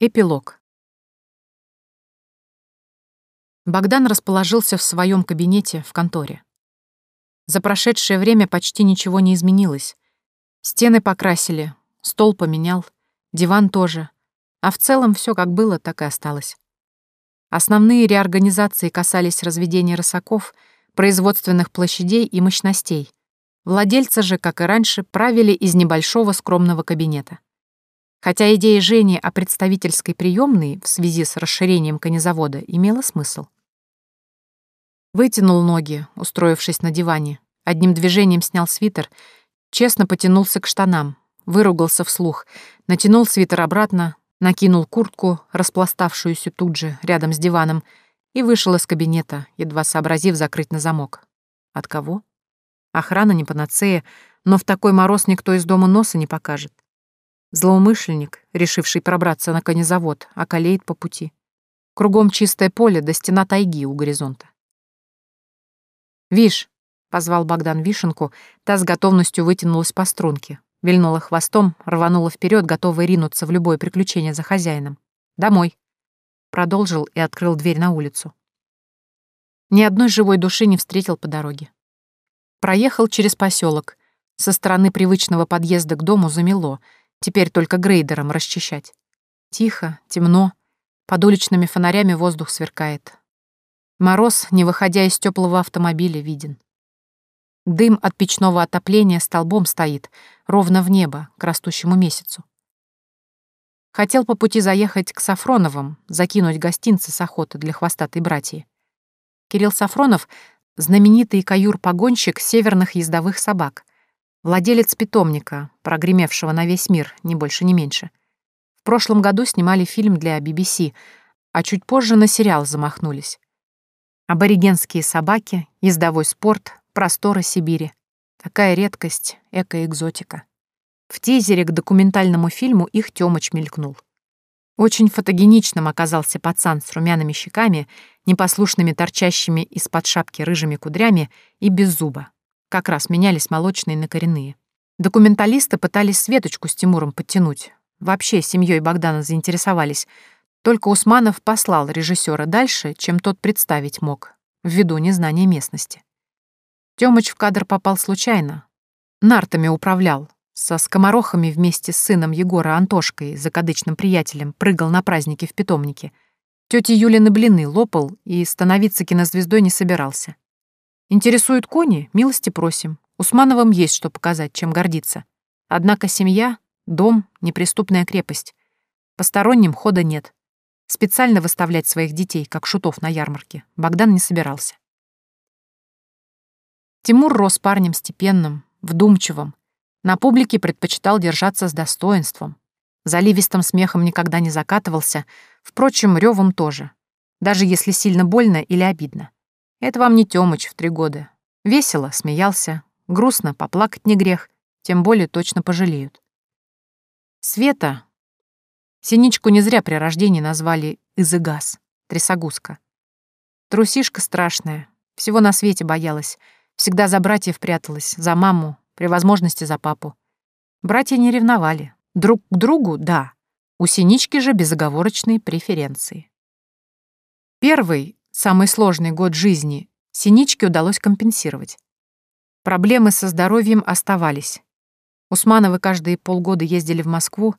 Эпилог. Богдан расположился в своем кабинете в конторе. За прошедшее время почти ничего не изменилось. Стены покрасили, стол поменял, диван тоже. А в целом все как было, так и осталось. Основные реорганизации касались разведения рысаков, производственных площадей и мощностей. Владельцы же, как и раньше, правили из небольшого скромного кабинета. Хотя идея Жени о представительской приемной в связи с расширением конезавода имела смысл. Вытянул ноги, устроившись на диване, одним движением снял свитер, честно потянулся к штанам, выругался вслух, натянул свитер обратно, накинул куртку, распластавшуюся тут же, рядом с диваном, и вышел из кабинета, едва сообразив закрыть на замок. От кого? Охрана не панацея, но в такой мороз никто из дома носа не покажет. Злоумышленник, решивший пробраться на конезавод, околеет по пути. Кругом чистое поле до стена тайги у горизонта. «Вишь!» — позвал Богдан Вишенку, та с готовностью вытянулась по струнке, вильнула хвостом, рванула вперед, готовая ринуться в любое приключение за хозяином. «Домой!» Продолжил и открыл дверь на улицу. Ни одной живой души не встретил по дороге. Проехал через поселок. Со стороны привычного подъезда к дому замело — Теперь только грейдером расчищать. Тихо, темно. Под уличными фонарями воздух сверкает. Мороз, не выходя из теплого автомобиля, виден. Дым от печного отопления столбом стоит, ровно в небо, к растущему месяцу. Хотел по пути заехать к Сафроновым, закинуть гостинцы с охоты для хвостатой братьи. Кирилл Сафронов — знаменитый каюр-погонщик северных ездовых собак. Владелец питомника, прогремевшего на весь мир, ни больше, ни меньше. В прошлом году снимали фильм для BBC, а чуть позже на сериал замахнулись. Аборигенские собаки, ездовой спорт, просторы Сибири. Такая редкость, эко-экзотика. В тизере к документальному фильму их Тёмыч мелькнул. Очень фотогеничным оказался пацан с румяными щеками, непослушными торчащими из-под шапки рыжими кудрями и без зуба. Как раз менялись молочные на коренные. Документалисты пытались Светочку с Тимуром подтянуть. Вообще семьей Богдана заинтересовались. Только Усманов послал режиссера дальше, чем тот представить мог, ввиду незнания местности. Тёмыч в кадр попал случайно. Нартами управлял. Со скоморохами вместе с сыном Егора Антошкой, закадычным приятелем, прыгал на праздники в питомнике. Тёти Юлины блины лопал и становиться кинозвездой не собирался. Интересуют кони? Милости просим. Усмановым есть что показать, чем гордиться. Однако семья, дом, неприступная крепость. Посторонним хода нет. Специально выставлять своих детей, как шутов на ярмарке, Богдан не собирался. Тимур рос парнем степенным, вдумчивым. На публике предпочитал держаться с достоинством. Заливистым смехом никогда не закатывался, впрочем, ревом тоже, даже если сильно больно или обидно. Это вам не Тёмыч в три года. Весело, смеялся, грустно, поплакать не грех, тем более точно пожалеют. Света. Синичку не зря при рождении назвали Изыгас, трясогузка. Трусишка страшная, всего на свете боялась, всегда за братьев пряталась, за маму, при возможности за папу. Братья не ревновали. Друг к другу — да. У Синички же безоговорочные преференции. Первый, самый сложный год жизни, Синичке удалось компенсировать. Проблемы со здоровьем оставались. Усмановы каждые полгода ездили в Москву,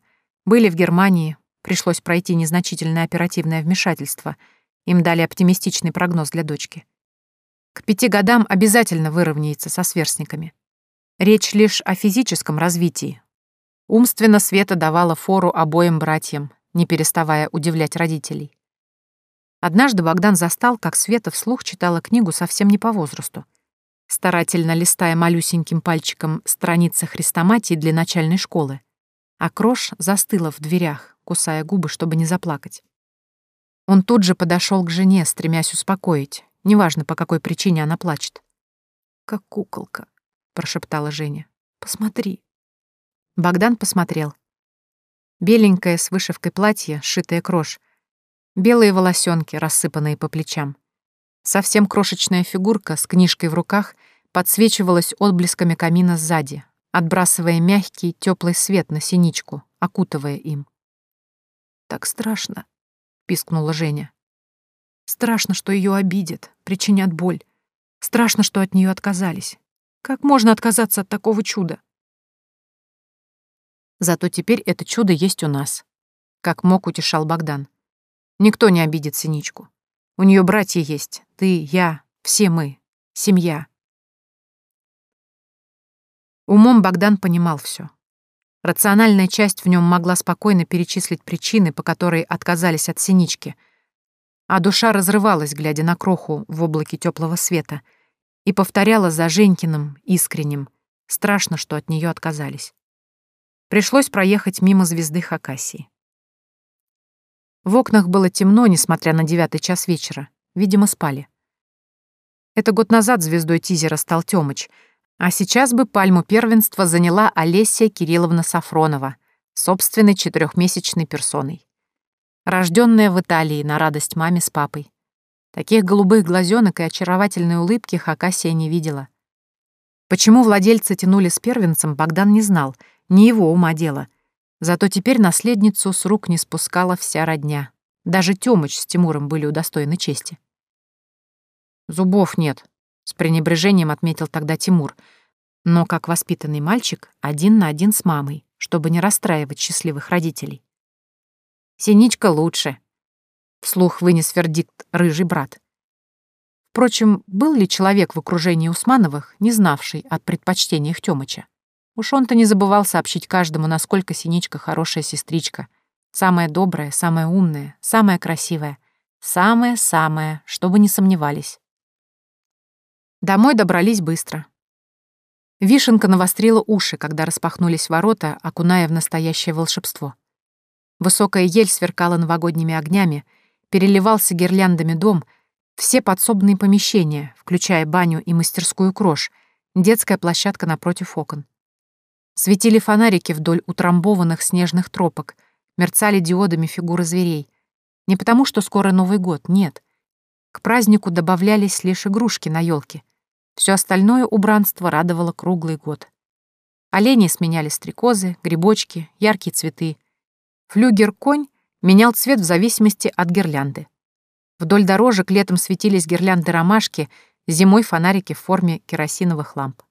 были в Германии, пришлось пройти незначительное оперативное вмешательство. Им дали оптимистичный прогноз для дочки. К пяти годам обязательно выровняется со сверстниками. Речь лишь о физическом развитии. Умственно Света давала фору обоим братьям, не переставая удивлять родителей. Однажды Богдан застал, как Света вслух читала книгу совсем не по возрасту, старательно листая малюсеньким пальчиком страницы хрестоматии для начальной школы, а Крош застыла в дверях, кусая губы, чтобы не заплакать. Он тут же подошел к жене, стремясь успокоить, неважно, по какой причине она плачет. «Как куколка», — прошептала Женя. «Посмотри». Богдан посмотрел. Беленькое с вышивкой платье, сшитое крош, Белые волосенки, рассыпанные по плечам. Совсем крошечная фигурка с книжкой в руках подсвечивалась отблесками камина сзади, отбрасывая мягкий, теплый свет на синичку, окутывая им. Так страшно, пискнула Женя. Страшно, что ее обидят, причинят боль. Страшно, что от нее отказались. Как можно отказаться от такого чуда? Зато теперь это чудо есть у нас. Как мог, утешал Богдан. Никто не обидит Синичку. У нее братья есть. Ты, я, все мы. Семья. Умом Богдан понимал все. Рациональная часть в нем могла спокойно перечислить причины, по которой отказались от Синички, а душа разрывалась, глядя на кроху в облаке теплого света, и повторяла за Женькиным, искренним, страшно, что от нее отказались. Пришлось проехать мимо звезды Хакасии. В окнах было темно, несмотря на девятый час вечера. Видимо, спали. Это год назад звездой тизера стал Тёмыч, а сейчас бы пальму первенства заняла Олеся Кирилловна Сафронова, собственной четырехмесячной персоной. Рожденная в Италии на радость маме с папой. Таких голубых глазенок и очаровательной улыбки Хакасия не видела. Почему владельцы тянули с первенцем, Богдан не знал, не его ума дело — Зато теперь наследницу с рук не спускала вся родня. Даже Тёмыч с Тимуром были удостоены чести. «Зубов нет», — с пренебрежением отметил тогда Тимур, но как воспитанный мальчик один на один с мамой, чтобы не расстраивать счастливых родителей. «Синичка лучше», — вслух вынес вердикт рыжий брат. Впрочем, был ли человек в окружении Усмановых, не знавший о предпочтениях Тёмыча? Уж он-то не забывал сообщить каждому, насколько Синичка хорошая сестричка. Самая добрая, самая умная, самая красивая. Самая-самая, чтобы не сомневались. Домой добрались быстро. Вишенка навострила уши, когда распахнулись ворота, окуная в настоящее волшебство. Высокая ель сверкала новогодними огнями, переливался гирляндами дом, все подсобные помещения, включая баню и мастерскую крош, детская площадка напротив окон. Светили фонарики вдоль утрамбованных снежных тропок, мерцали диодами фигуры зверей. Не потому, что скоро Новый год, нет. К празднику добавлялись лишь игрушки на елке. Все остальное убранство радовало круглый год. Олени сменяли стрекозы, грибочки, яркие цветы. Флюгер-конь менял цвет в зависимости от гирлянды. Вдоль дорожек летом светились гирлянды ромашки, зимой фонарики в форме керосиновых ламп.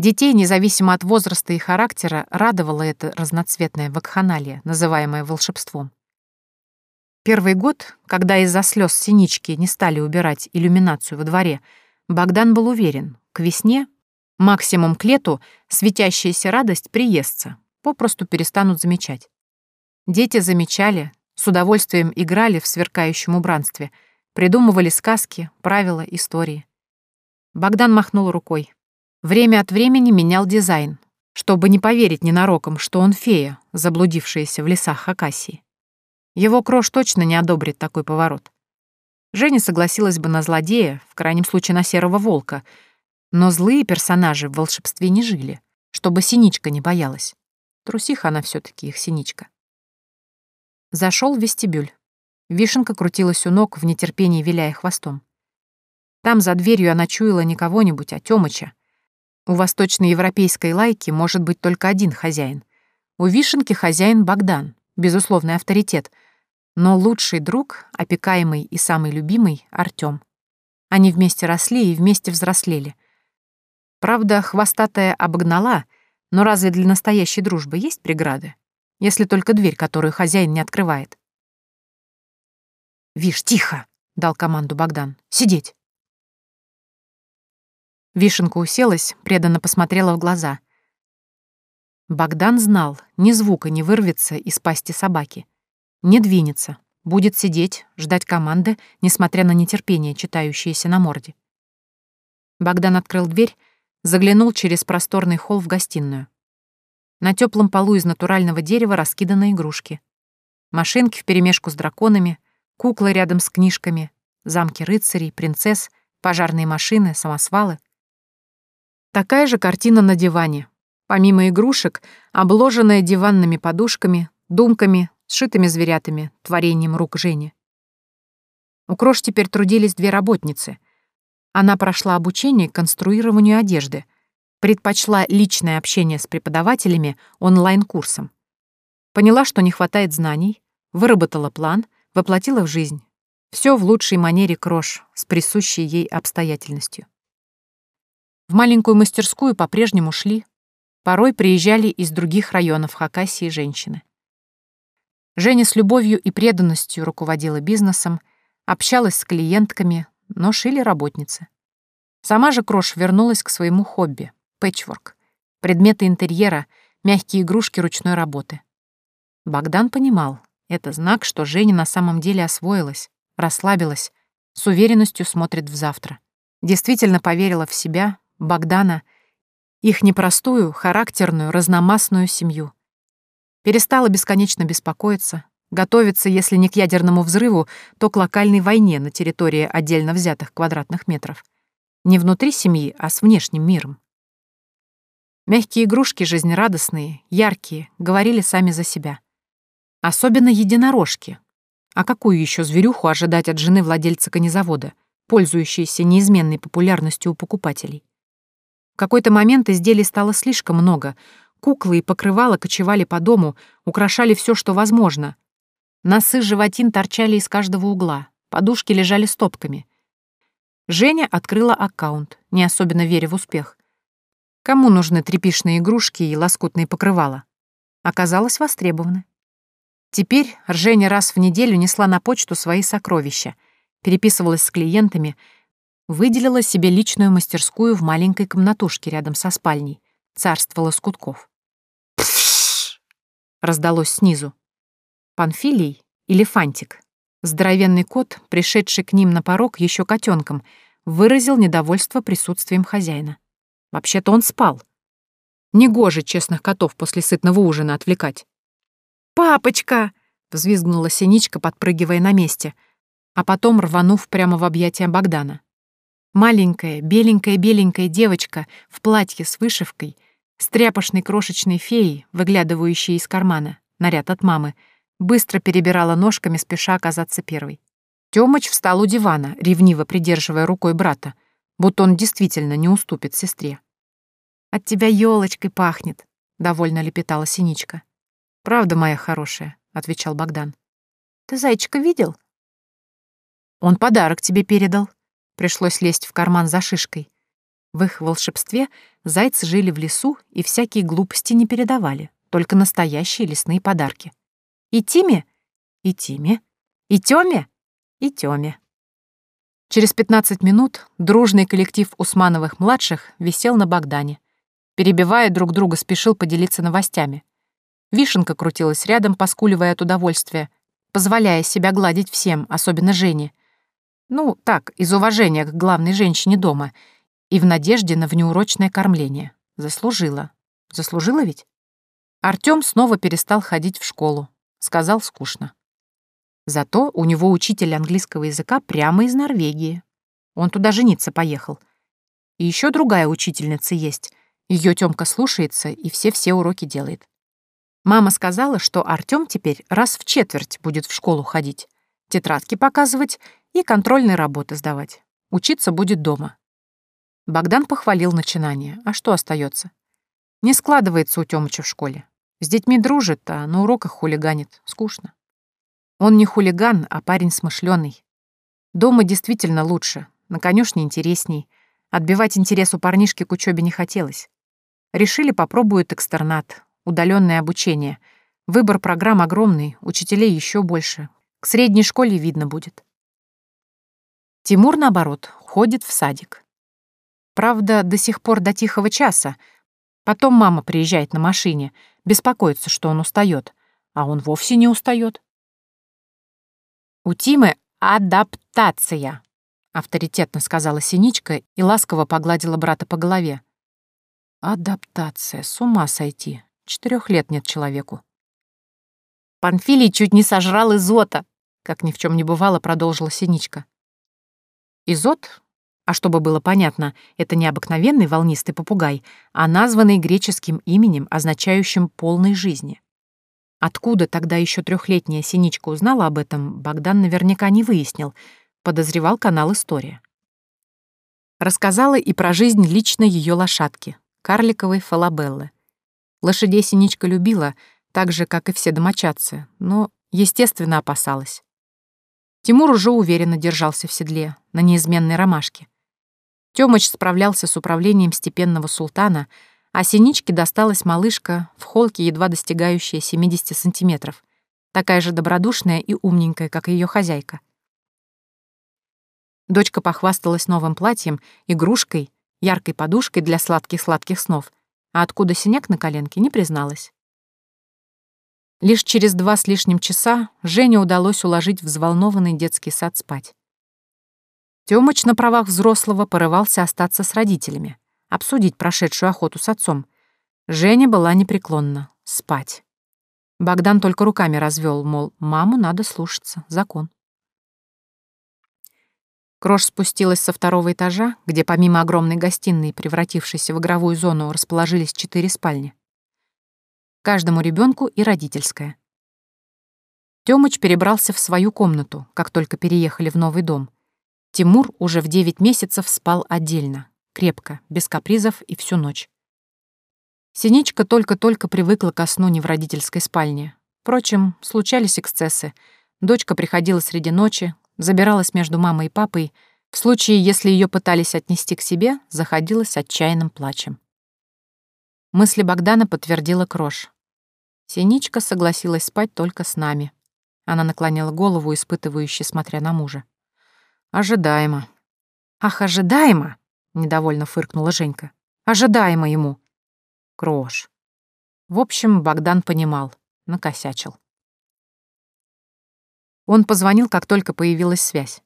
Детей, независимо от возраста и характера, радовало это разноцветное вакханалия, называемое волшебством. Первый год, когда из-за слез синички не стали убирать иллюминацию во дворе, Богдан был уверен, к весне, максимум к лету, светящаяся радость приестся, попросту перестанут замечать. Дети замечали, с удовольствием играли в сверкающем убранстве, придумывали сказки, правила, истории. Богдан махнул рукой. Время от времени менял дизайн, чтобы не поверить ненароком, что он фея, заблудившаяся в лесах Хакасии. Его крош точно не одобрит такой поворот. Женя согласилась бы на злодея, в крайнем случае на серого волка, но злые персонажи в волшебстве не жили, чтобы синичка не боялась. Трусиха она все таки их синичка. Зашел в вестибюль. Вишенка крутилась у ног в нетерпении, виляя хвостом. Там за дверью она чуяла не кого-нибудь, а Тёмыча, у восточноевропейской лайки может быть только один хозяин. У вишенки хозяин Богдан, безусловный авторитет, но лучший друг, опекаемый и самый любимый — Артём. Они вместе росли и вместе взрослели. Правда, хвостатая обогнала, но разве для настоящей дружбы есть преграды? Если только дверь, которую хозяин не открывает. «Вишь, тихо!» — дал команду Богдан. «Сидеть!» Вишенка уселась, преданно посмотрела в глаза. Богдан знал, ни звука не вырвется из пасти собаки. Не двинется, будет сидеть, ждать команды, несмотря на нетерпение, читающееся на морде. Богдан открыл дверь, заглянул через просторный холл в гостиную. На теплом полу из натурального дерева раскиданы игрушки. Машинки вперемешку с драконами, куклы рядом с книжками, замки рыцарей, принцесс, пожарные машины, самосвалы — Такая же картина на диване. Помимо игрушек, обложенная диванными подушками, думками, сшитыми зверятами, творением рук Жени. У Крош теперь трудились две работницы. Она прошла обучение конструированию одежды, предпочла личное общение с преподавателями онлайн-курсом. Поняла, что не хватает знаний, выработала план, воплотила в жизнь. Все в лучшей манере крош, с присущей ей обстоятельностью. В маленькую мастерскую по-прежнему шли, порой приезжали из других районов Хакасии женщины. Женя с любовью и преданностью руководила бизнесом, общалась с клиентками, но шили работницы. Сама же Крош вернулась к своему хобби — пэтчворк. Предметы интерьера, мягкие игрушки ручной работы. Богдан понимал, это знак, что Женя на самом деле освоилась, расслабилась, с уверенностью смотрит в завтра. Действительно поверила в себя, Богдана, их непростую, характерную, разномастную семью. Перестала бесконечно беспокоиться, готовиться, если не к ядерному взрыву, то к локальной войне на территории отдельно взятых квадратных метров. Не внутри семьи, а с внешним миром. Мягкие игрушки, жизнерадостные, яркие, говорили сами за себя. Особенно единорожки. А какую еще зверюху ожидать от жены владельца конезавода, пользующейся неизменной популярностью у покупателей? Какой-то момент изделий стало слишком много. Куклы и покрывала кочевали по дому, украшали все, что возможно. Носы животин торчали из каждого угла, подушки лежали стопками. Женя открыла аккаунт, не особенно веря в успех. Кому нужны тряпишные игрушки и лоскутные покрывала? Оказалось востребованы. Теперь Женя раз в неделю несла на почту свои сокровища, переписывалась с клиентами, выделила себе личную мастерскую в маленькой комнатушке рядом со спальней, царство лоскутков. Раздалось снизу. Панфилий или Фантик Здоровенный кот, пришедший к ним на порог еще котенком, выразил недовольство присутствием хозяина. Вообще-то он спал. Негоже честных котов после сытного ужина отвлекать. «Папочка!» — взвизгнула Синичка, подпрыгивая на месте, а потом рванув прямо в объятия Богдана. Маленькая, беленькая-беленькая девочка в платье с вышивкой, с тряпочной крошечной феей, выглядывающей из кармана, наряд от мамы — Быстро перебирала ножками, спеша оказаться первой. Тёмыч встал у дивана, ревниво придерживая рукой брата, будто он действительно не уступит сестре. «От тебя елочкой пахнет», — довольно лепетала Синичка. «Правда, моя хорошая», — отвечал Богдан. «Ты зайчика видел?» «Он подарок тебе передал». Пришлось лезть в карман за шишкой. В их волшебстве зайцы жили в лесу и всякие глупости не передавали, только настоящие лесные подарки. И Тиме? И Тиме. И Тёме? И Тёме. Через 15 минут дружный коллектив Усмановых-младших висел на Богдане. Перебивая друг друга, спешил поделиться новостями. Вишенка крутилась рядом, поскуливая от удовольствия, позволяя себя гладить всем, особенно Жене. Ну, так, из уважения к главной женщине дома и в надежде на внеурочное кормление. Заслужила. Заслужила ведь? Артём снова перестал ходить в школу, Сказал скучно. Зато у него учитель английского языка прямо из Норвегии. Он туда жениться поехал. И еще другая учительница есть. Ее Тёмка слушается и все-все уроки делает. Мама сказала, что Артём теперь раз в четверть будет в школу ходить, тетрадки показывать и контрольные работы сдавать. Учиться будет дома. Богдан похвалил начинание. А что остается? Не складывается у Тёмыча в школе. С детьми дружит, а на уроках хулиганит. Скучно. Он не хулиган, а парень смышленый. Дома действительно лучше, на конюшне интересней. Отбивать интерес у парнишки к учебе не хотелось. Решили попробуют экстернат, удаленное обучение. Выбор программ огромный, учителей еще больше. К средней школе видно будет. Тимур, наоборот, ходит в садик. Правда, до сих пор до тихого часа. Потом мама приезжает на машине — беспокоится, что он устает, а он вовсе не устает. «У Тимы адаптация», — авторитетно сказала Синичка и ласково погладила брата по голове. «Адаптация, с ума сойти. Четырех лет нет человеку». «Панфилий чуть не сожрал изота», — как ни в чем не бывало, продолжила Синичка. Изот а чтобы было понятно, это не обыкновенный волнистый попугай, а названный греческим именем, означающим «полной жизни». Откуда тогда еще трехлетняя Синичка узнала об этом, Богдан наверняка не выяснил, подозревал канал «История». Рассказала и про жизнь лично ее лошадки, карликовой фалабеллы. Лошадей Синичка любила, так же, как и все домочадцы, но, естественно, опасалась. Тимур уже уверенно держался в седле, на неизменной ромашке. Тёмыч справлялся с управлением степенного султана, а Синичке досталась малышка в холке, едва достигающая 70 сантиметров, такая же добродушная и умненькая, как её хозяйка. Дочка похвасталась новым платьем, игрушкой, яркой подушкой для сладких-сладких снов, а откуда синяк на коленке, не призналась. Лишь через два с лишним часа Жене удалось уложить взволнованный детский сад спать. Тёмыч на правах взрослого порывался остаться с родителями, обсудить прошедшую охоту с отцом. Женя была непреклонна — спать. Богдан только руками развел, мол, маму надо слушаться, закон. Крош спустилась со второго этажа, где помимо огромной гостиной, превратившейся в игровую зону, расположились четыре спальни каждому ребенку и родительская. Тёмыч перебрался в свою комнату, как только переехали в новый дом. Тимур уже в девять месяцев спал отдельно, крепко, без капризов и всю ночь. Синичка только-только привыкла ко сну не в родительской спальне. Впрочем, случались эксцессы. Дочка приходила среди ночи, забиралась между мамой и папой, в случае, если ее пытались отнести к себе, заходила с отчаянным плачем. Мысли Богдана подтвердила Крош. Синичка согласилась спать только с нами. Она наклонила голову, испытывающе смотря на мужа. «Ожидаемо». «Ах, ожидаемо!» — недовольно фыркнула Женька. «Ожидаемо ему». Крош. В общем, Богдан понимал, накосячил. Он позвонил, как только появилась связь.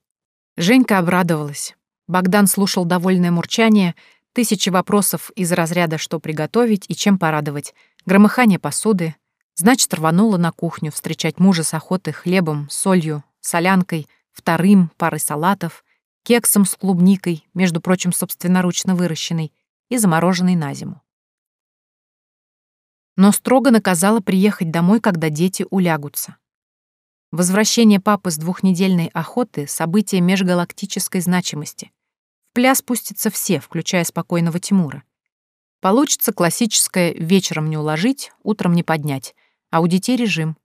Женька обрадовалась. Богдан слушал довольное мурчание — Тысячи вопросов из разряда «что приготовить» и «чем порадовать», громыхание посуды. Значит, рванула на кухню встречать мужа с охоты хлебом, солью, солянкой, вторым, парой салатов, кексом с клубникой, между прочим, собственноручно выращенной, и замороженной на зиму. Но строго наказала приехать домой, когда дети улягутся. Возвращение папы с двухнедельной охоты — событие межгалактической значимости — пляс пустятся все, включая спокойного Тимура. Получится классическое «вечером не уложить, утром не поднять», а у детей режим.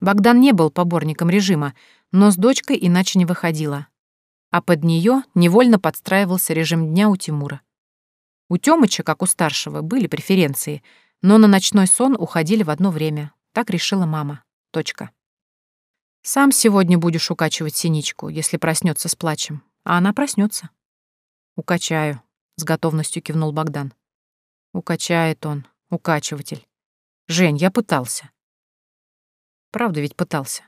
Богдан не был поборником режима, но с дочкой иначе не выходила. А под нее невольно подстраивался режим дня у Тимура. У Тёмыча, как у старшего, были преференции, но на ночной сон уходили в одно время. Так решила мама. Точка. Сам сегодня будешь укачивать синичку, если проснется с плачем. А она проснется. «Укачаю», — с готовностью кивнул Богдан. «Укачает он, укачиватель. Жень, я пытался». Правда ведь пытался.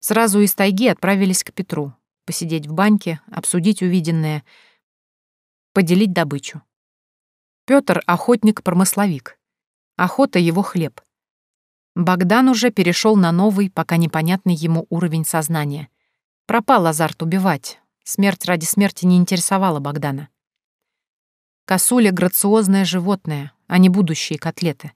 Сразу из тайги отправились к Петру, посидеть в баньке, обсудить увиденное, поделить добычу. Пётр — охотник-промысловик. Охота — его хлеб. Богдан уже перешел на новый, пока непонятный ему уровень сознания. Пропал азарт убивать, Смерть ради смерти не интересовала Богдана. Косуля — грациозное животное, а не будущие котлеты.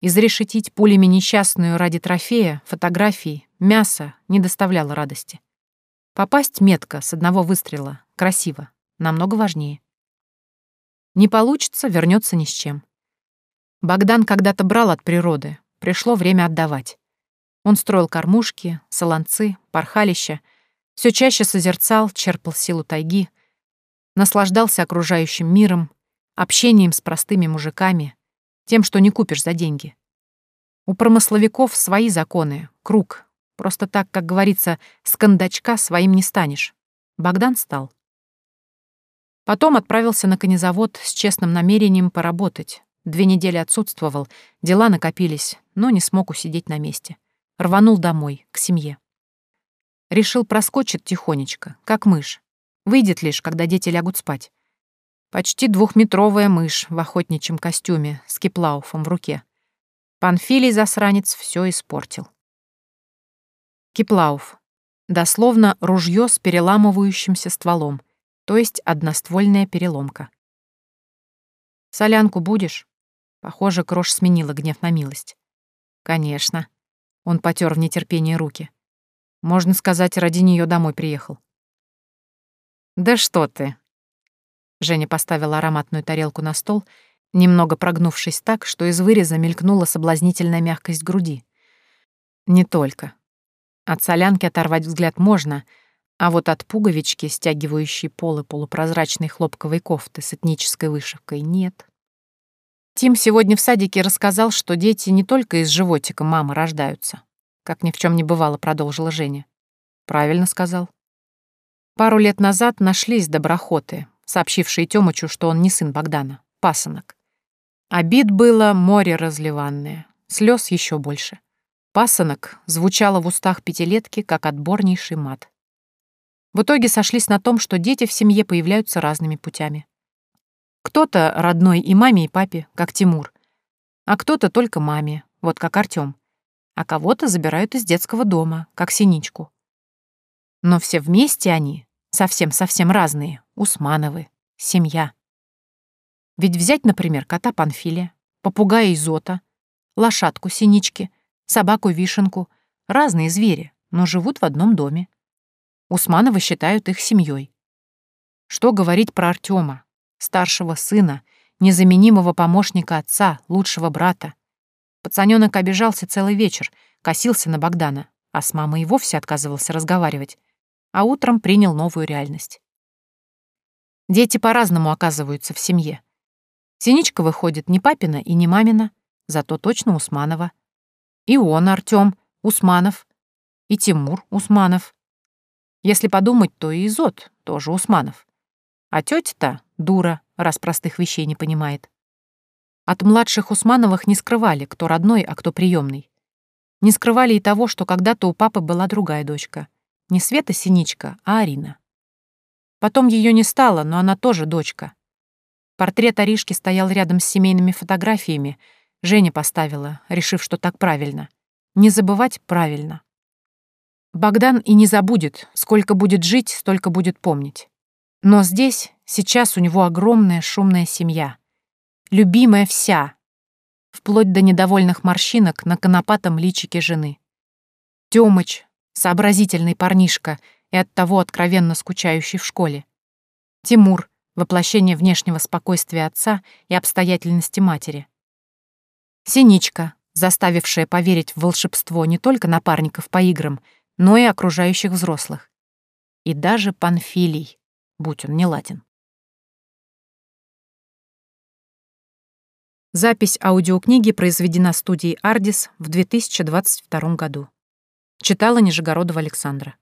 Изрешетить пулями несчастную ради трофея, фотографий, мяса не доставляло радости. Попасть метко с одного выстрела, красиво, намного важнее. Не получится, вернется ни с чем. Богдан когда-то брал от природы, пришло время отдавать. Он строил кормушки, солонцы, порхалища — все чаще созерцал, черпал силу тайги, наслаждался окружающим миром, общением с простыми мужиками, тем, что не купишь за деньги. У промысловиков свои законы, круг. Просто так, как говорится, с кондачка своим не станешь. Богдан стал. Потом отправился на конезавод с честным намерением поработать. Две недели отсутствовал, дела накопились, но не смог усидеть на месте. Рванул домой, к семье. Решил проскочить тихонечко, как мышь. Выйдет лишь, когда дети лягут спать. Почти двухметровая мышь в охотничьем костюме с киплауфом в руке. Панфилий засранец все испортил. Киплауф. Дословно ружье с переламывающимся стволом, то есть одноствольная переломка. «Солянку будешь?» Похоже, Крош сменила гнев на милость. «Конечно». Он потер в нетерпении руки. Можно сказать, ради нее домой приехал. «Да что ты!» Женя поставила ароматную тарелку на стол, немного прогнувшись так, что из выреза мелькнула соблазнительная мягкость груди. Не только. От солянки оторвать взгляд можно, а вот от пуговички, стягивающей полы полупрозрачной хлопковой кофты с этнической вышивкой, нет. Тим сегодня в садике рассказал, что дети не только из животика мамы рождаются. Как ни в чем не бывало, продолжила Женя. Правильно сказал. Пару лет назад нашлись доброхоты, сообщившие Тёмычу, что он не сын Богдана, пасынок. Обид было море разливанное, слез еще больше. Пасынок звучало в устах пятилетки, как отборнейший мат. В итоге сошлись на том, что дети в семье появляются разными путями. Кто-то родной и маме, и папе, как Тимур, а кто-то только маме, вот как Артём, а кого-то забирают из детского дома, как Синичку. Но все вместе они, совсем-совсем разные, Усмановы, семья. Ведь взять, например, кота Панфилия, попугая Изота, лошадку Синички, собаку Вишенку, разные звери, но живут в одном доме. Усмановы считают их семьей. Что говорить про Артема, старшего сына, незаменимого помощника отца, лучшего брата. Пацанёнок обижался целый вечер, косился на Богдана, а с мамой и вовсе отказывался разговаривать, а утром принял новую реальность. Дети по-разному оказываются в семье. Синичка выходит не папина и не мамина, зато точно Усманова. И он, Артём, Усманов. И Тимур Усманов. Если подумать, то и Изот тоже Усманов. А тётя-то Дура, раз простых вещей не понимает. От младших Усмановых не скрывали, кто родной, а кто приемный. Не скрывали и того, что когда-то у папы была другая дочка. Не Света Синичка, а Арина. Потом ее не стало, но она тоже дочка. Портрет Аришки стоял рядом с семейными фотографиями. Женя поставила, решив, что так правильно. Не забывать правильно. Богдан и не забудет, сколько будет жить, столько будет помнить. Но здесь, сейчас у него огромная шумная семья. Любимая вся. Вплоть до недовольных морщинок на конопатом личике жены. Тёмыч, сообразительный парнишка и оттого откровенно скучающий в школе. Тимур, воплощение внешнего спокойствия отца и обстоятельности матери. Синичка, заставившая поверить в волшебство не только напарников по играм, но и окружающих взрослых. И даже Панфилий, будь он не ладен. Запись аудиокниги произведена студией «Ардис» в 2022 году. Читала Нижегородова Александра.